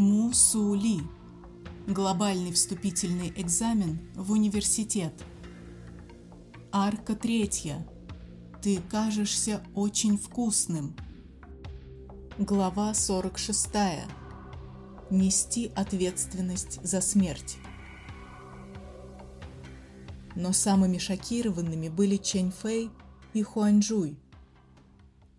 Мусули. Глобальный вступительный экзамен в университет. Арка третья. Ты кажешься очень вкусным. Глава 46. Нести ответственность за смерть. Но самыми шокированными были Чэнь Фэй и Хуанчжуй.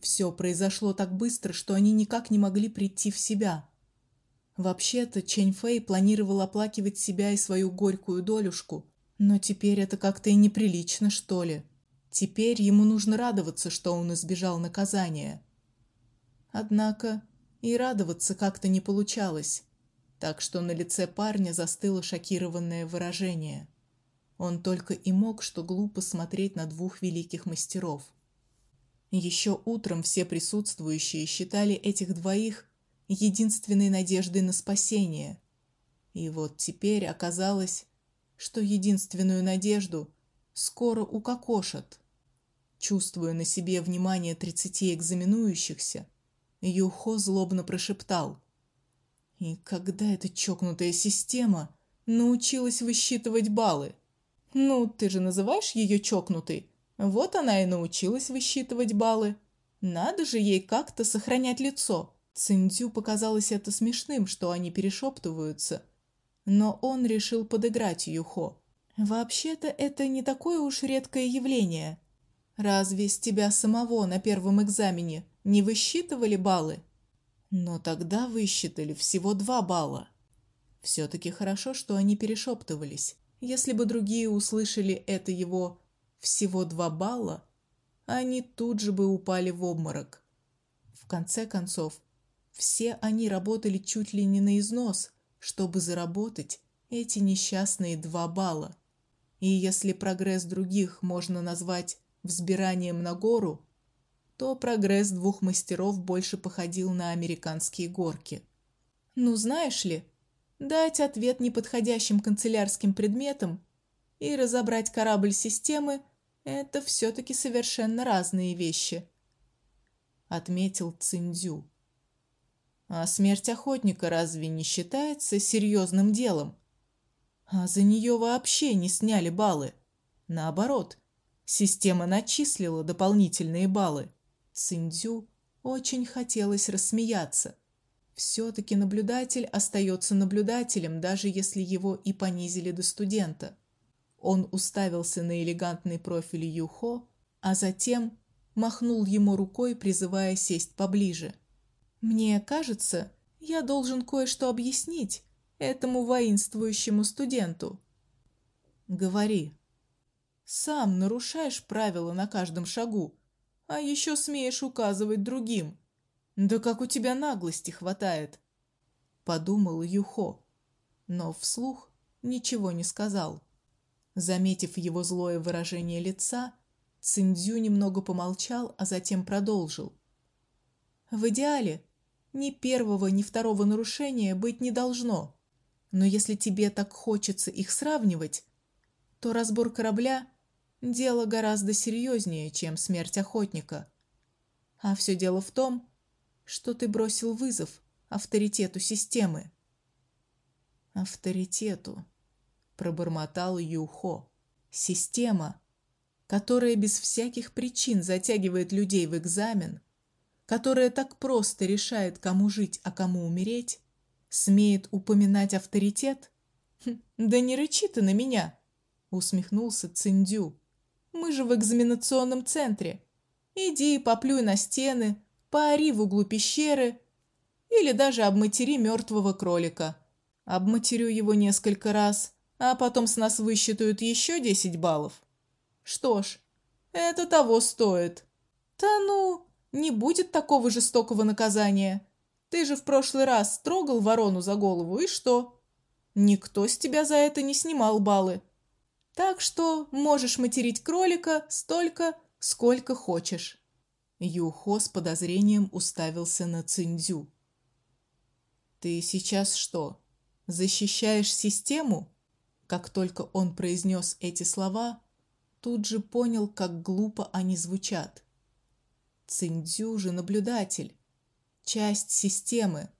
Все произошло так быстро, что они никак не могли прийти в себя. Вообще-то Чэнь Фэй планировал оплакивать себя и свою горькую долюшку, но теперь это как-то и неприлично, что ли. Теперь ему нужно радоваться, что он избежал наказания. Однако и радоваться как-то не получалось, так что на лице парня застыло шокированное выражение. Он только и мог что глупо смотреть на двух великих мастеров. Еще утром все присутствующие считали этих двоих единственной надеждой на спасение. И вот теперь оказалось, что единственную надежду скоро укокошат. Чувствуя на себе внимание тридцати экзаменующихся, Юхо злобно прошептал: "И когда эта чокнутая система научилась высчитывать баллы?" Ну, ты же называешь ее чокнутой. Вот она и научилась высчитывать баллы. Надо же ей как-то сохранять лицо. Циндзю показалось это смешным, что они перешептываются, но он решил подыграть Юхо. Вообще-то это не такое уж редкое явление. Разве с тебя самого на первом экзамене не высчитывали баллы? Но тогда высчитали всего два балла. все таки хорошо, что они перешептывались. Если бы другие услышали это его всего два балла, они тут же бы упали в обморок. В конце концов, все они работали чуть ли не на износ, чтобы заработать эти несчастные два балла. И если прогресс других можно назвать взбиранием на гору, то прогресс двух мастеров больше походил на американские горки. Ну, знаешь ли, дать ответ неподходящим канцелярским предметам и разобрать корабль системы это все таки совершенно разные вещи, отметил Циндзю. А смерть охотника разве не считается серьезным делом? А за нее вообще не сняли баллы. Наоборот, система начислила дополнительные баллы. Циндзю очень хотелось рассмеяться все таки наблюдатель остается наблюдателем, даже если его и понизили до студента. Он уставился на элегантный профиль Юхо, а затем махнул ему рукой, призывая сесть поближе. Мне кажется, я должен кое-что объяснить этому воинствующему студенту. Говори. Сам нарушаешь правила на каждом шагу, а еще смеешь указывать другим. Да как у тебя наглости хватает, подумал Юхо, но вслух ничего не сказал. Заметив его злое выражение лица, Циндзю немного помолчал, а затем продолжил: В идеале ни первого, ни второго нарушения быть не должно. Но если тебе так хочется их сравнивать, то разбор корабля дело гораздо серьезнее, чем смерть охотника. А все дело в том, что ты бросил вызов авторитету системы. Авторитету, пробормотал Юхо. Система, которая без всяких причин затягивает людей в экзамен, которая так просто решает, кому жить, а кому умереть, смеет упоминать авторитет? Хм, да не рычи ты на меня, усмехнулся Циндю. Мы же в экзаменационном центре. Иди и поплюй на стены, поори в углу пещеры или даже обматери мертвого кролика. Обматерю его несколько раз, а потом с нас высчитают еще десять баллов. Что ж, это того стоит. Да ну, не будет такого жестокого наказания. Ты же в прошлый раз строгал ворону за голову, и что? Никто с тебя за это не снимал баллы. Так что можешь материть кролика столько, сколько хочешь. Юхо с подозрением уставился на Циндзю. Ты сейчас что, защищаешь систему? Как только он произнес эти слова, тут же понял, как глупо они звучат. Циндзю же наблюдатель, часть системы.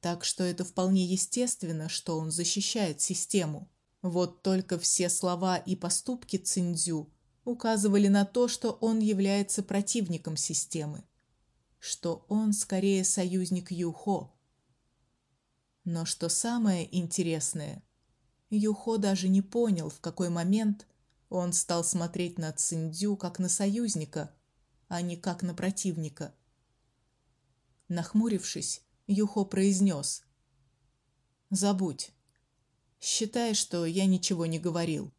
Так что это вполне естественно, что он защищает систему. Вот только все слова и поступки Циндзю указывали на то, что он является противником системы, что он скорее союзник Юхо. Но что самое интересное, Юхо даже не понял, в какой момент он стал смотреть на Циндзю как на союзника, а не как на противника. Нахмурившись, Юхо произнес: "Забудь. Считай, что я ничего не говорил.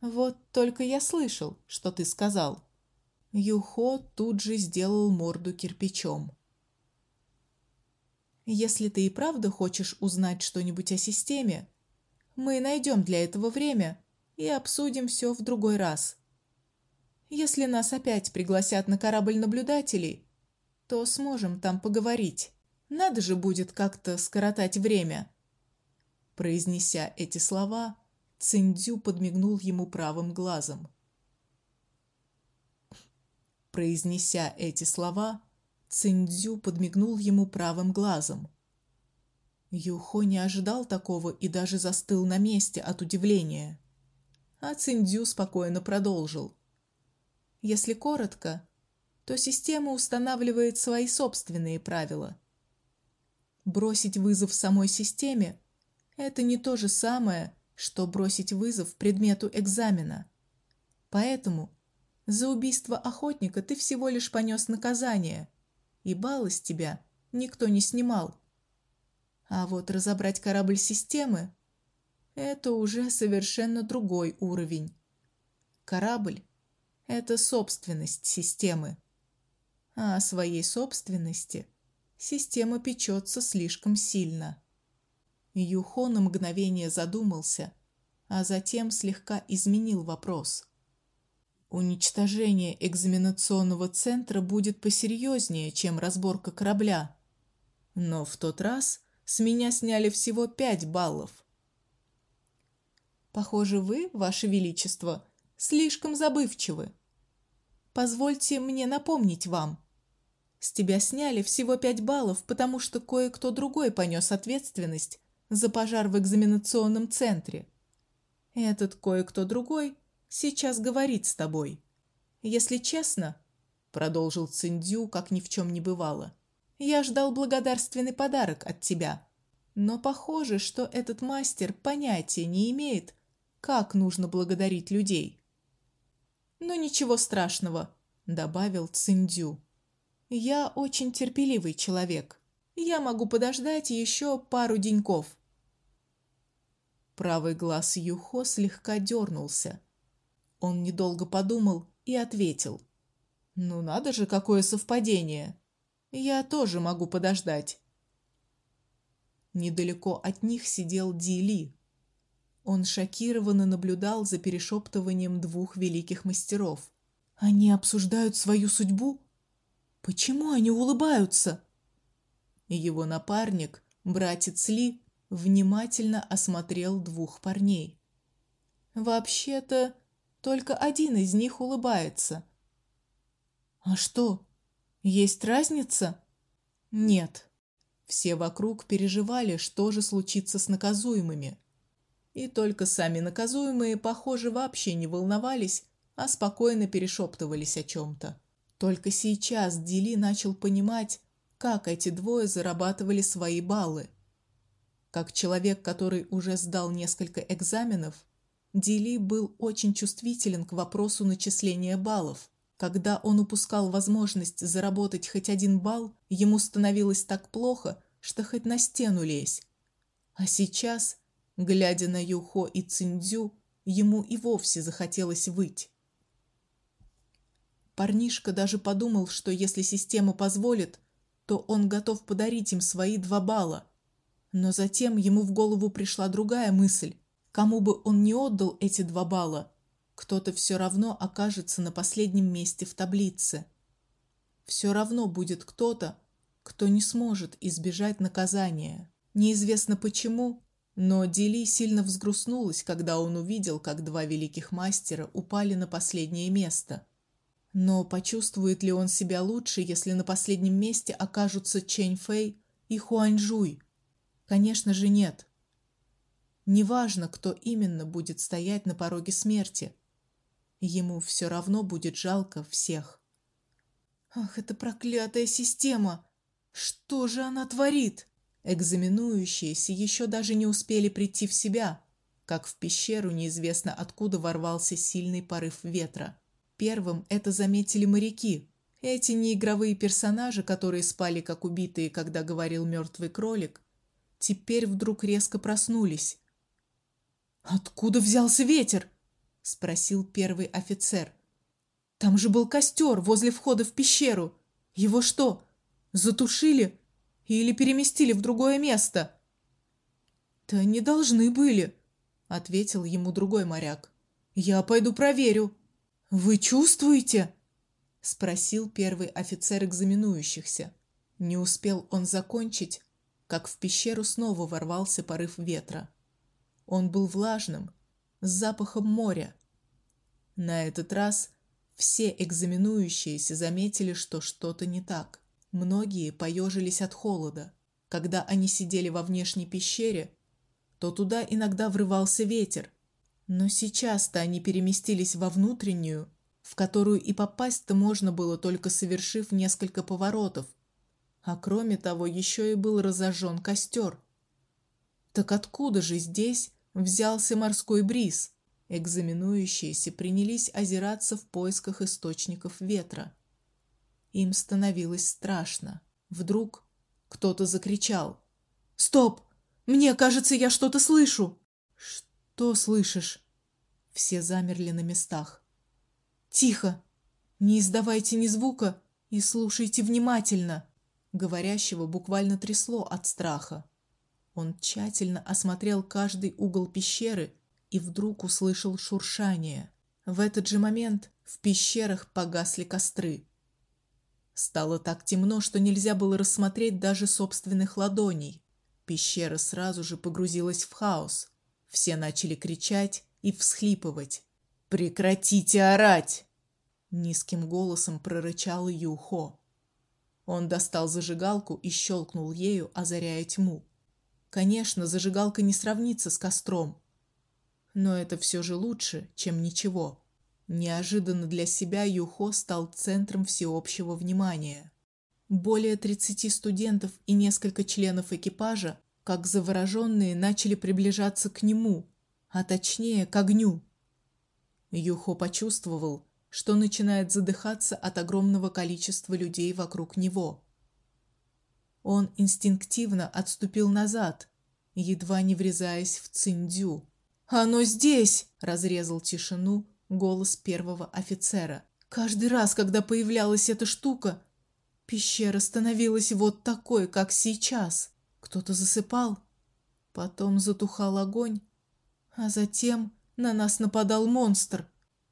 Вот только я слышал, что ты сказал". Юхо тут же сделал морду кирпичом. Если ты и правда хочешь узнать что-нибудь о системе, мы найдем для этого время и обсудим все в другой раз. Если нас опять пригласят на корабль наблюдателей, то сможем там поговорить. Надо же будет как-то скоротать время. Произнеся эти слова, Циндзю подмигнул ему правым глазом. Произнеся эти слова, Циндзю подмигнул ему правым глазом. Юхо не ожидал такого и даже застыл на месте от удивления. А Циндзю спокойно продолжил: Если коротко, то система устанавливает свои собственные правила. Бросить вызов самой системе это не то же самое, что бросить вызов предмету экзамена. Поэтому за убийство охотника ты всего лишь понес наказание, и баллы с тебя никто не снимал. А вот разобрать корабль системы это уже совершенно другой уровень. Корабль это собственность системы. А о своей собственности система печется слишком сильно. Юхо на мгновение задумался, а затем слегка изменил вопрос. Уничтожение экзаменационного центра будет посерьезнее, чем разборка корабля. Но в тот раз с меня сняли всего пять баллов. Похоже, вы, ваше величество, слишком забывчивы. Позвольте мне напомнить вам. С тебя сняли всего пять баллов, потому что кое-кто другой понес ответственность за пожар в экзаменационном центре. Этот кое-кто другой сейчас говорит с тобой. Если честно, продолжил Циндю, как ни в чем не бывало. Я ждал благодарственный подарок от тебя. Но похоже, что этот мастер понятия не имеет, как нужно благодарить людей. Но ничего страшного, добавил Циндю. Я очень терпеливый человек. Я могу подождать еще пару деньков. Правый глаз Юхо слегка дернулся. Он недолго подумал и ответил: "Ну надо же, какое совпадение. Я тоже могу подождать". Недалеко от них сидел Дили. Он шокированно наблюдал за перешептыванием двух великих мастеров. Они обсуждают свою судьбу? Почему они улыбаются? Его напарник, братец Ли, внимательно осмотрел двух парней. Вообще-то, только один из них улыбается. А что? Есть разница? Нет. Все вокруг переживали, что же случится с наказуемыми. И только сами наказуемые, похоже, вообще не волновались, а спокойно перешептывались о чем то Только сейчас Дили начал понимать, как эти двое зарабатывали свои баллы. Как человек, который уже сдал несколько экзаменов, Дили был очень чувствителен к вопросу начисления баллов. Когда он упускал возможность заработать хоть один балл, ему становилось так плохо, что хоть на стену лезь. А сейчас, глядя на Юхо и Циндзю, ему и вовсе захотелось выть. Парнишка даже подумал, что если система позволит, то он готов подарить им свои два балла. Но затем ему в голову пришла другая мысль. Кому бы он не отдал эти два балла, кто-то все равно окажется на последнем месте в таблице. Все равно будет кто-то, кто не сможет избежать наказания. Неизвестно почему, но Дили сильно взгрустнулась, когда он увидел, как два великих мастера упали на последнее место. Но почувствует ли он себя лучше, если на последнем месте окажутся Чэнь Фэй и Хуаньжуй? Конечно же, нет. Неважно, кто именно будет стоять на пороге смерти. Ему все равно будет жалко всех. Ах, эта проклятая система! Что же она творит? Экзаменующиеся еще даже не успели прийти в себя, как в пещеру неизвестно откуда ворвался сильный порыв ветра. Первым это заметили моряки. Эти неигровые персонажи, которые спали как убитые, когда говорил мертвый кролик, теперь вдруг резко проснулись. Откуда взялся ветер? спросил первый офицер. Там же был костер возле входа в пещеру. Его что, затушили или переместили в другое место? Да не должны были, ответил ему другой моряк. Я пойду проверю. Вы чувствуете? спросил первый офицер экзаменующихся. Не успел он закончить, как в пещеру снова ворвался порыв ветра. Он был влажным, с запахом моря. На этот раз все экзаменующиеся заметили, что что-то не так. Многие поежились от холода. Когда они сидели во внешней пещере, то туда иногда врывался ветер, но сейчас-то они переместились во внутреннюю, в которую и попасть-то можно было только совершив несколько поворотов. А кроме того, еще и был разожжен костер. Так откуда же здесь взялся морской бриз? Экзаменующиеся принялись озираться в поисках источников ветра. Им становилось страшно. Вдруг кто-то закричал: "Стоп! Мне кажется, я что-то слышу". Что слышишь? Все замерли на местах. Тихо. Не издавайте ни звука и слушайте внимательно. Говорящего буквально трясло от страха. Он тщательно осмотрел каждый угол пещеры и вдруг услышал шуршание. В этот же момент в пещерах погасли костры. Стало так темно, что нельзя было рассмотреть даже собственных ладоней. Пещера сразу же погрузилась в хаос. Все начали кричать и всхлипывать. Прекратите орать, низким голосом прорычал Юхо. Он достал зажигалку и щелкнул ею, озаряя тьму. Конечно, зажигалка не сравнится с костром, но это все же лучше, чем ничего. Неожиданно для себя Юхо стал центром всеобщего внимания. Более 30 студентов и несколько членов экипажа, как завороженные, начали приближаться к нему, а точнее к огню. Юхо почувствовал, что начинает задыхаться от огромного количества людей вокруг него. Он инстинктивно отступил назад, едва не врезаясь в Циндю. "Оно здесь", разрезал тишину голос первого офицера. Каждый раз, когда появлялась эта штука, пещера становилась вот такой, как сейчас. Кто-то засыпал, потом затухал огонь, а затем на нас нападал монстр.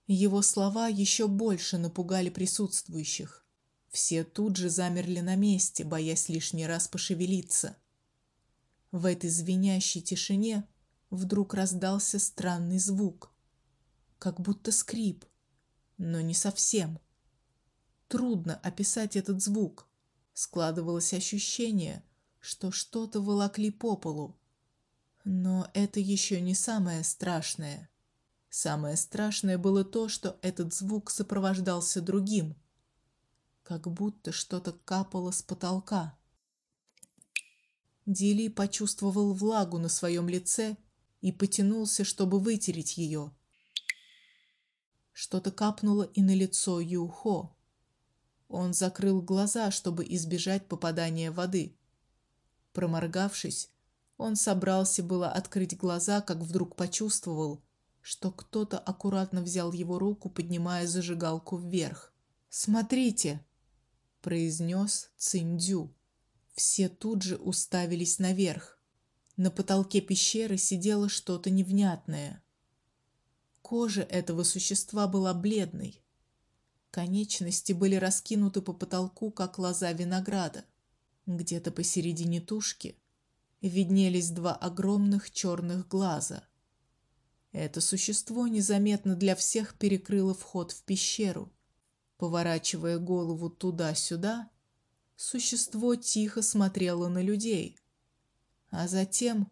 Его слова еще больше напугали присутствующих. Все тут же замерли на месте, боясь лишний раз пошевелиться. В этой звенящей тишине вдруг раздался странный звук, как будто скрип, но не совсем. Трудно описать этот звук. Складывалось ощущение, что что-то волокли по полу. Но это еще не самое страшное. Самое страшное было то, что этот звук сопровождался другим, как будто что-то капало с потолка. Дили почувствовал влагу на своем лице и потянулся, чтобы вытереть ее. Что-то капнуло и на лицо Юхо. Он закрыл глаза, чтобы избежать попадания воды. Проморгавшись, он собрался было открыть глаза, как вдруг почувствовал, что кто-то аккуратно взял его руку, поднимая зажигалку вверх. "Смотрите", произнес Циндю. Все тут же уставились наверх. На потолке пещеры сидело что-то невнятное. Кожа этого существа была бледной. Конечности были раскинуты по потолку, как лоза винограда. Где-то посередине тушки виднелись два огромных черных глаза. Это существо незаметно для всех перекрыло вход в пещеру. Поворачивая голову туда-сюда, существо тихо смотрело на людей. а затем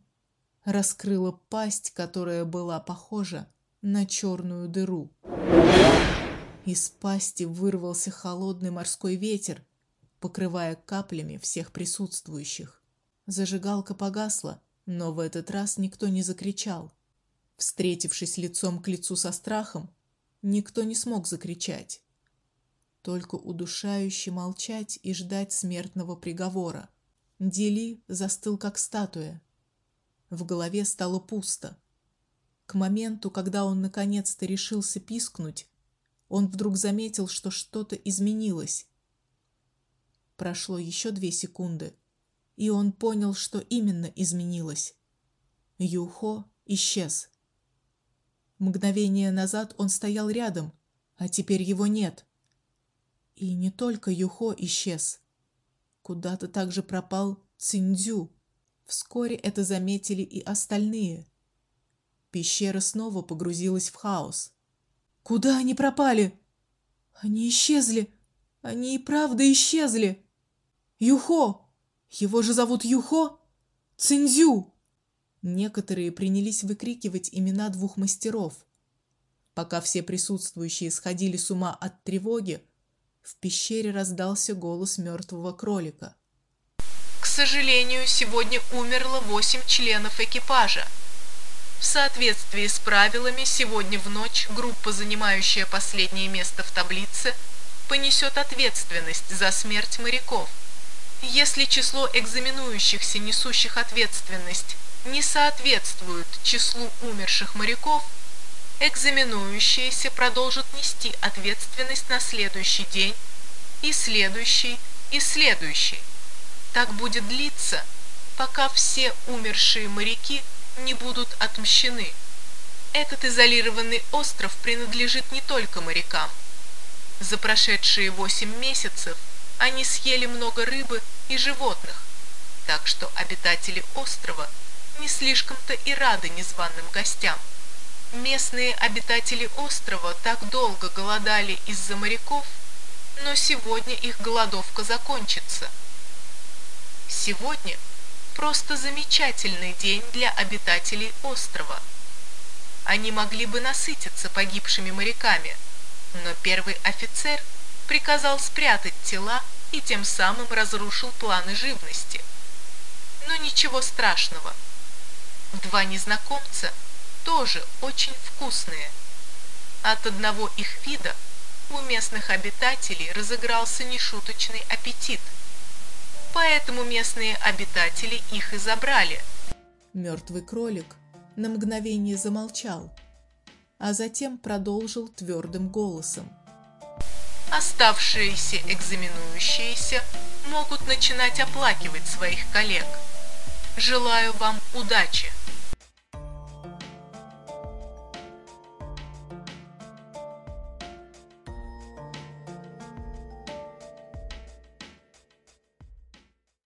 раскрыла пасть, которая была похожа на черную дыру. Из пасти вырвался холодный морской ветер, покрывая каплями всех присутствующих. Зажигалка погасла, но в этот раз никто не закричал. Встретившись лицом к лицу со страхом, никто не смог закричать. Только удушающе молчать и ждать смертного приговора. Дели застыл как статуя. В голове стало пусто. К моменту, когда он наконец-то решился пискнуть, он вдруг заметил, что что-то изменилось. Прошло еще две секунды, и он понял, что именно изменилось. Юхо исчез. Мгновение назад он стоял рядом, а теперь его нет. И не только Юхо исчез. Куда-то также пропал Циндзю. Вскоре это заметили и остальные. Пещера снова погрузилась в хаос. Куда они пропали? Они исчезли. Они и правда исчезли. Юхо! Его же зовут Юхо? Циндзю! Некоторые принялись выкрикивать имена двух мастеров. Пока все присутствующие сходили с ума от тревоги, в пещере раздался голос мертвого кролика. К сожалению, сегодня умерло восемь членов экипажа. В соответствии с правилами, сегодня в ночь группа, занимающая последнее место в таблице, понесет ответственность за смерть моряков. Если число экзаменующихся, несущих ответственность, не соответствует числу умерших моряков, экзаменующиеся продолжат нести ответственность на следующий день и следующий и следующий. Так будет длиться, пока все умершие моряки не будут отмщены. Этот изолированный остров принадлежит не только морякам. За прошедшие восемь месяцев они съели много рыбы и животных, так что обитатели острова не слишком-то и рады незваным гостям. Местные обитатели острова так долго голодали из-за моряков, но сегодня их голодовка закончится. Сегодня просто замечательный день для обитателей острова. Они могли бы насытиться погибшими моряками, но первый офицер приказал спрятать тела и тем самым разрушил планы живности. Но ничего страшного. Два незнакомца – тоже очень вкусные. От одного их вида у местных обитателей разыгрался нешуточный аппетит. Поэтому местные обитатели их и забрали. Мертвый кролик на мгновение замолчал, а затем продолжил твердым голосом. Оставшиеся экзаменующиеся могут начинать оплакивать своих коллег. Желаю вам удачи!